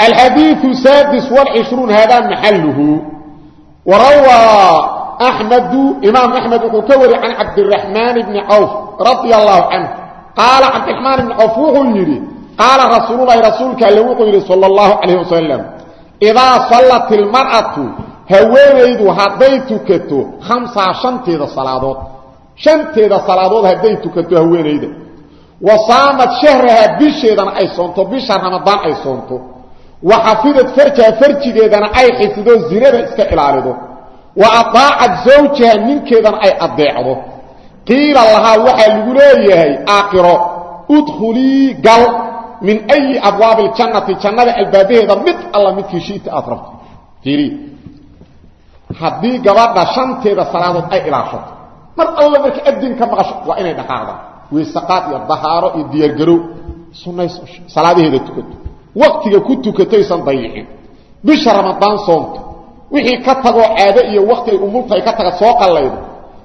الحديث السادس والعشرون هذا محله وروى أحمد إمام أحمد وكوري عن عبد الرحمن بن عوف رضي الله عنه قال عبد الرحمن بن عوف وغيري قال رسول الله رسولك اللي صلى الله عليه وسلم إذا صلت المرأة هوينيد هديتكتو خمسة شنتيد صلاة شنتيد صلاة هديتكتو هوينيد وصامت شهرها بشيدا أي صنتو بشهر رمضان أي waxafidad farjaha farjigeedana ay xifido zinada iska ilaalido. Wa aaacat zawjaha ninkeedana ay adeecdo qiila lahaa waxaa lagu leeyahay aakiro udkhulii gal min ayi abwaabi اljannati jannada albaabaheeda mid alla midkii shiita aad rabto. Iri haddii gabadha shanteeda salaadood ay ilaashato mar alla marka adin ka maqasho waa inay dhaqaaqda weysaqaad iyo dahaaro iyo diyaargarow. Sunnays waktiga ku tukataysan dayicin. Bisha ramadaan soonka wixii ka tagoo caado iyo wakti ay umultaay ka taga soo qallaydo.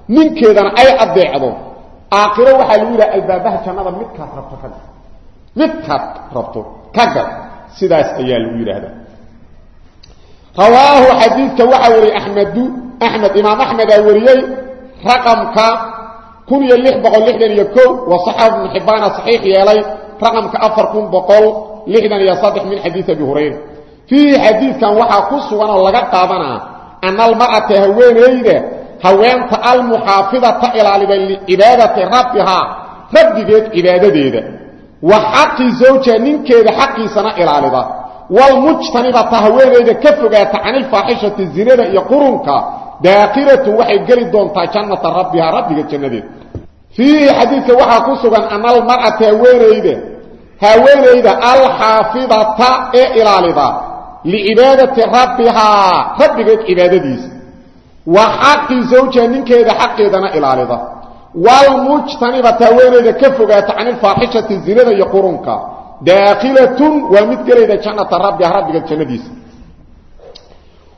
Ninkeedana ay addeecdo. Aakhiro waxaa lagu yidhaha albaabaha jannada midkaad rabto ka gal. Midkaad rabto ka gal. Sidaas ayaa lagu yidhaahdaa. Rawaahu xadiidka waxaa wariyay axmedu axmed imaam axmedaa wariyey raqamka kun iyo lix boqol lixdan iyo ko wasaxabu ibnu xibbaana saxiix yeelay raqamka afar لحدا يصدح من حديث أبي هريرة في حديث كان وحا قصوانا لغا قابنا أن المرأة هوين إيدا هوين المحافظة إلى لعبادة ربها رب جيت عبادة ديدا وحق زوجة ننكيد حقي سنة إلى لبا والمجتنبة تهوينيدا كفغات عن الفاحشة الزنا يقرنك داخلة وحي قلي دونتا جنة ربها ربك الجنة في حديث وحا كسغان أن haweenayda alxaafidata ee ilaalida licibaadati rabbihaa rabbigeed cibaadadiisa wa xaqi zawjiha ninkeeda xaqeedana ilaalida walmujtanibata haweenayda ka fogaata can ilfaaxishati zinada iyo qurunka. Daakhilatun waa mid gelayda jannata rabbiha rabbigeed jannadiisa.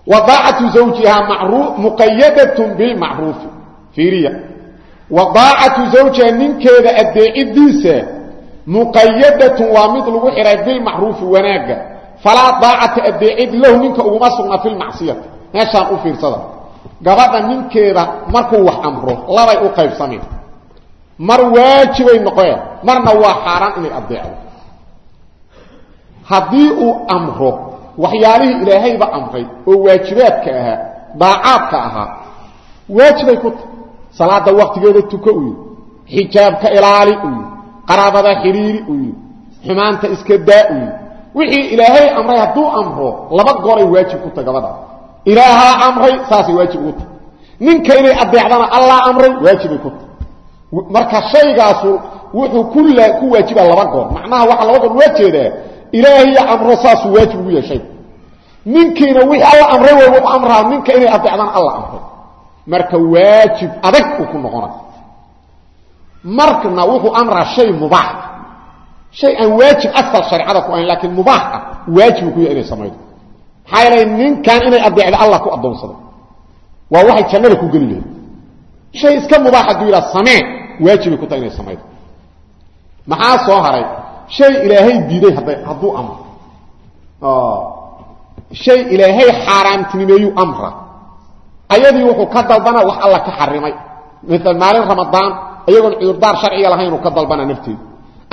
Wadaacatu zawjihaa muqayadatun bilmacruufi fiiriya. Wadaacatu zawjiha ninkeeda muqayadatun waa mid lagu xidhay bilmacruufi wanaagga falaa daacata adeecid lahu ninka uguma sugna filmacsiyati meeshaan u fiirsada. Gabadha ninkeeda markuu wax amro labay u qaybsameen mar waajibay noqoeen marna waa xaaraan inay addeecdo. Haddii uu amro waxyaalihii ilaahayba amray oo waajibaadka ahaa daacaadka ahaa waajibay ku tahy salaada waktigeeda tuko uyi xijaabka ilaali qaraabada xiriiri u yidhi xumaanta iska daa u yidhi wixii ilaahay amray hadduu amro laba goray waajib ku tahay gabadha. Amray saasay waajib ugu tahay ninka inay adeecdana allah amray waajibay ku tahay marka shaygaasu wuxuu ku waajiba laba goor. Macnaha waxaa laba goor waa jeedaa ilaahay amro saas waajib ugu yeeshay. Ninkiina wixii alla amray way uu amraa. Ninka inay adeecdaan alla amray. Marka waajib adag uu ku noqona markana wuxuu amraa shay mubaax shay aan waajib asal shariicada ku ahayn laakiin mubaax ah waajib ku yahay inay sameeyo maxaa yeelay ninkan inay adeecdo allah ku adoonsado waa waxay jannada ku geli lahayd. Shay iska mubaax hadduu yidhaha samee waajibay ku tahay inay samaydo. Maxaa soo haray? Shay ilaahay diiday hadduu amro. Shay ilaahay xaaraamtinimeeyuu amra. Ayadii wuxuu ka dalbana wax alla ka xarimay. Maalin ramadaan iyagoon cudurdaar sharciga lahayn ka dalbana nafteedu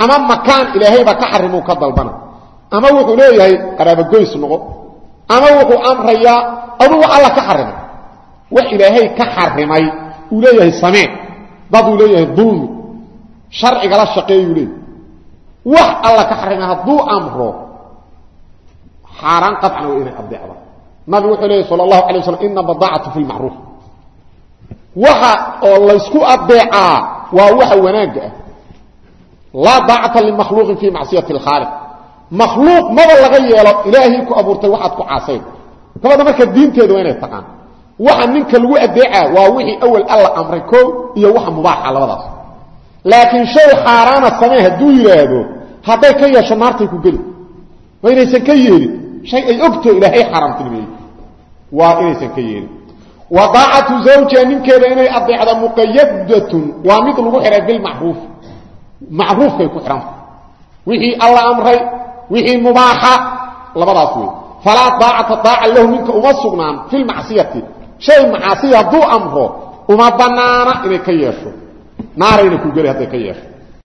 ama makaan ilaahaybaa ka xarimuu ka dalbana. Ama wuxuu leeyahay qaraabogoys noqo. Ama wuxuu amrayaa adugu alla ka xarimay. Wax ilaahay ka xarimay uu leeyahay samee. Dad uu leeyahay dulmi sharcigala shaqeeyuu leeyahy wax alla ka xarimay hadduu amro xaaraan qadcan waa inay adeecda nabi wuxuu leeyahy sal allahu alay waslm ina badaacatu fi lmacruuf waxa oo laysku adeecaa waa waxa wanaagga ah. Laa daacata limakhluuqin fi macsiyati اlkhaaliq makhluuq maba laga yeelo ilaahay ku abuurtay waxaad ku caasayn. Gabadha marka diinteeda waa inay taqaan. Waxa ninka lagu adeecaa waa wixii awal alla amray ko iyo waxa mubaaxa labadaas. Laakiin shay xaaraana samee hadduu yidhaahdo hadday ka yeesho naartay ku geli. Waa inaysan wa daacatu zawjiha ninkeeda inay adeecda muqayadatun waa mid lagu xihay bilmacruuf macruufkay ku xihanta wixii alla amray wixii mubaaxa labadaas wey falaa daacata daaca lahu ninka uma sugnaan fi lmacsiyati shay macaasiya hadduu amro uma banaana inay ka yeesho naarayna ku geli hadday ka yeesho